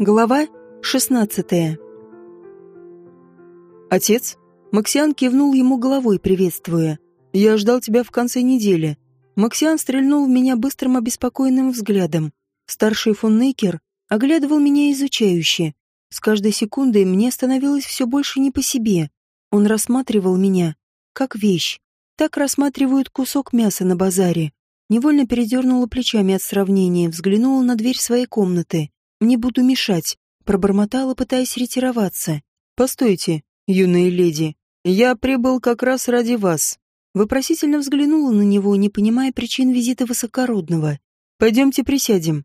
Глава 16 «Отец?» Максиан кивнул ему головой, приветствуя. «Я ждал тебя в конце недели». Максиан стрельнул в меня быстрым обеспокоенным взглядом. Старший фон Нейкер оглядывал меня изучающе. С каждой секундой мне становилось все больше не по себе. Он рассматривал меня, как вещь. Так рассматривают кусок мяса на базаре. Невольно передернула плечами от сравнения, взглянула на дверь своей комнаты. Не буду мешать, пробормотала, пытаясь ретироваться. Постойте, юная леди, я прибыл как раз ради вас. Вопросительно взглянула на него, не понимая причин визита высокородного. Пойдемте присядем.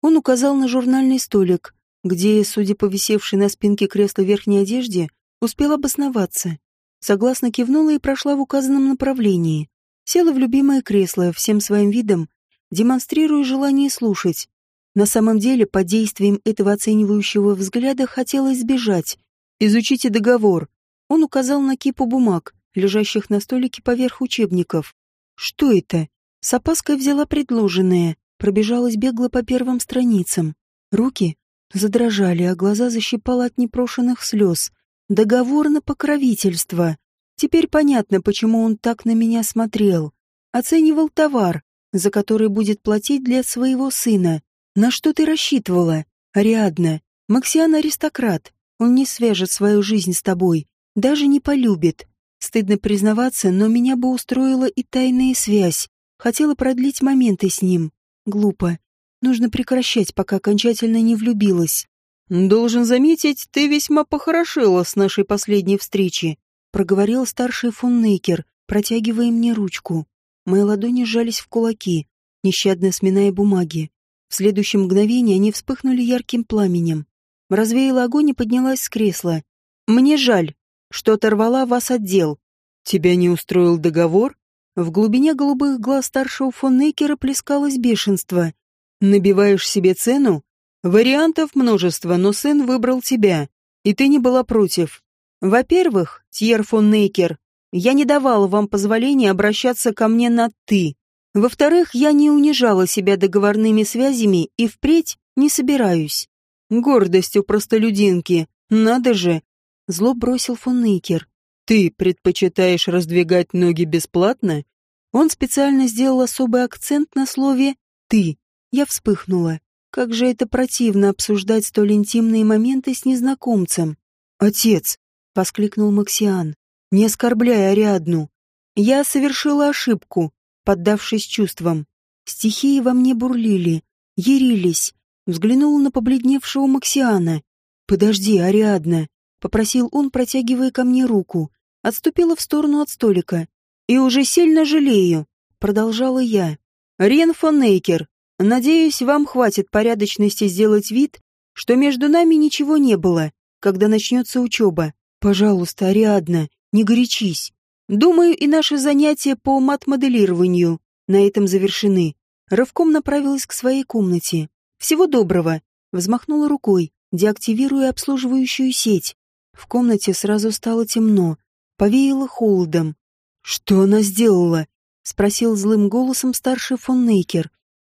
Он указал на журнальный столик, где, судя по висевшей на спинке кресла верхней одежде, успел обосноваться. Согласно кивнула и прошла в указанном направлении. Села в любимое кресло, всем своим видом, демонстрируя желание слушать, на самом деле, под действием этого оценивающего взгляда хотелось сбежать. «Изучите договор». Он указал на кипу бумаг, лежащих на столике поверх учебников. «Что это?» С опаской взяла предложенное, пробежалась бегло по первым страницам. Руки задрожали, а глаза защипало от непрошенных слез. Договор на покровительство. Теперь понятно, почему он так на меня смотрел. Оценивал товар, за который будет платить для своего сына. На что ты рассчитывала, Ариадна? Максиан аристократ. Он не свяжет свою жизнь с тобой, даже не полюбит. Стыдно признаваться, но меня бы устроила и тайная связь. Хотела продлить моменты с ним. Глупо. Нужно прекращать, пока окончательно не влюбилась. «Должен заметить, ты весьма похорошела с нашей последней встречи», проговорил старший фон Нейкер, протягивая мне ручку. Мои ладони сжались в кулаки, нещадно сминая бумаги. В следующее мгновение они вспыхнули ярким пламенем. Развеяла огонь и поднялась с кресла. «Мне жаль, что оторвала вас от дел. Тебя не устроил договор?» В глубине голубых глаз старшего фон Нейкера плескалось бешенство. «Набиваешь себе цену? Вариантов множество, но сын выбрал тебя, и ты не была против. Во-первых, Тьер фон Нейкер, я не давала вам позволения обращаться ко мне на «ты». Во-вторых, я не унижала себя договорными связями и впредь не собираюсь. Гордостью простолюдинки, надо же. Зло бросил фон Нейкер. Ты предпочитаешь раздвигать ноги бесплатно? Он специально сделал особый акцент на слове «ты». Я вспыхнула. Как же это противно обсуждать столь интимные моменты с незнакомцем. «Отец!» — воскликнул Максиан. «Не оскорбляй Ариадну. Я совершила ошибку поддавшись чувствам. Стихии во мне бурлили, ярились. Взглянул на побледневшего Максиана. «Подожди, Ариадна», — попросил он, протягивая ко мне руку. Отступила в сторону от столика. «И уже сильно жалею», — продолжала я. «Рен фон Нейкер, надеюсь, вам хватит порядочности сделать вид, что между нами ничего не было, когда начнется учеба. Пожалуйста, Ариадна, не горячись. Думаю, и наши занятия по мат-моделированию на этом завершены. Рывком направилась к своей комнате. Всего доброго. Взмахнула рукой, деактивируя обслуживающую сеть. В комнате сразу стало темно. Повеяло холодом. «Что она сделала?» — спросил злым голосом старший фон Нейкер.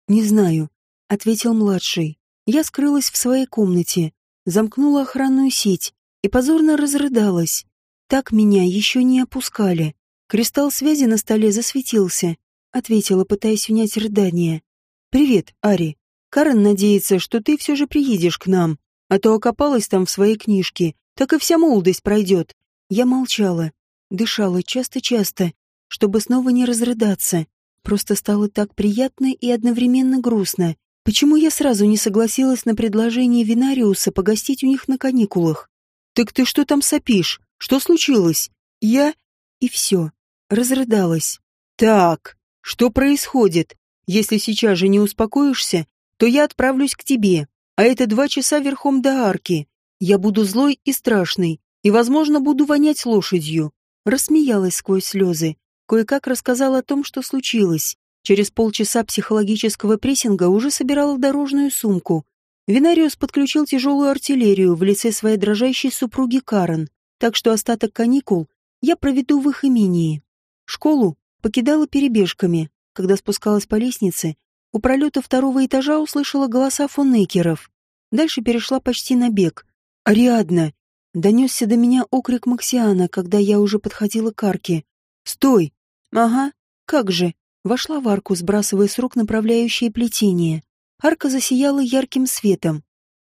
«Не знаю», — ответил младший. Я скрылась в своей комнате, замкнула охранную сеть и позорно разрыдалась. Так меня еще не опускали. Кристалл связи на столе засветился. Ответила, пытаясь унять рыдание. «Привет, Ари. Карен надеется, что ты все же приедешь к нам, а то окопалась там в своей книжке, так и вся молодость пройдет». Я молчала, дышала часто-часто, чтобы снова не разрыдаться. Просто стало так приятно и одновременно грустно. Почему я сразу не согласилась на предложение Винариуса погостить у них на каникулах? «Так ты что там сопишь?» Что случилось? Я... И все. Разрыдалась. Так, что происходит? Если сейчас же не успокоишься, то я отправлюсь к тебе, а это два часа верхом до арки. Я буду злой и страшный, и, возможно, буду вонять лошадью. Рассмеялась сквозь слезы. Кое-как рассказала о том, что случилось. Через полчаса психологического прессинга уже собирала дорожную сумку. Винариус подключил тяжелую артиллерию в лице своей дрожащей супруги Карен так что остаток каникул я проведу в их имении. Школу покидала перебежками. Когда спускалась по лестнице, у пролета второго этажа услышала голоса фон Нейкеров. Дальше перешла почти на бег. «Ариадна!» Донесся до меня окрик Максиана, когда я уже подходила к арке. «Стой!» «Ага, как же!» Вошла в арку, сбрасывая с рук направляющее плетение. Арка засияла ярким светом.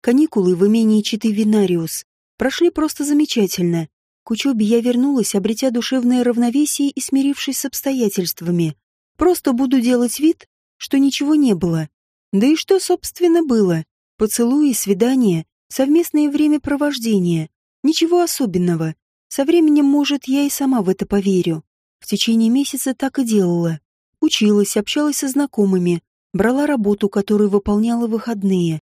Каникулы в имении Читы Винариус прошли просто замечательно. К учебе я вернулась, обретя душевное равновесие и смирившись с обстоятельствами. Просто буду делать вид, что ничего не было. Да и что, собственно, было? Поцелуи, свидания, совместное времяпровождение. Ничего особенного. Со временем, может, я и сама в это поверю. В течение месяца так и делала. Училась, общалась со знакомыми, брала работу, которую выполняла выходные.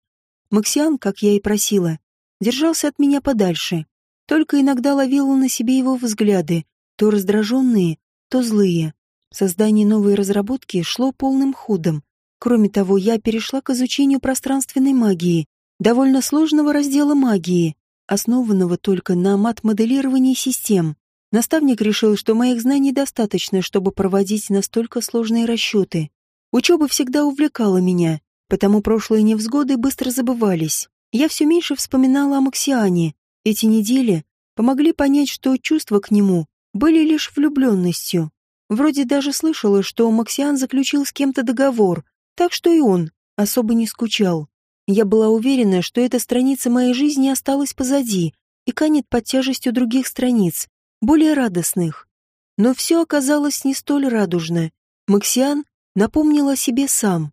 Максиан, как я и просила, держался от меня подальше. Только иногда ловила на себе его взгляды, то раздраженные, то злые. Создание новой разработки шло полным ходом. Кроме того, я перешла к изучению пространственной магии, довольно сложного раздела магии, основанного только на мат-моделировании систем. Наставник решил, что моих знаний достаточно, чтобы проводить настолько сложные расчеты. Учеба всегда увлекала меня, потому прошлые невзгоды быстро забывались. Я все меньше вспоминала о Максиане. Эти недели помогли понять, что чувства к нему были лишь влюбленностью. Вроде даже слышала, что Максиан заключил с кем-то договор, так что и он особо не скучал. Я была уверена, что эта страница моей жизни осталась позади и канет под тяжестью других страниц, более радостных. Но все оказалось не столь радужно. Максиан напомнил о себе сам.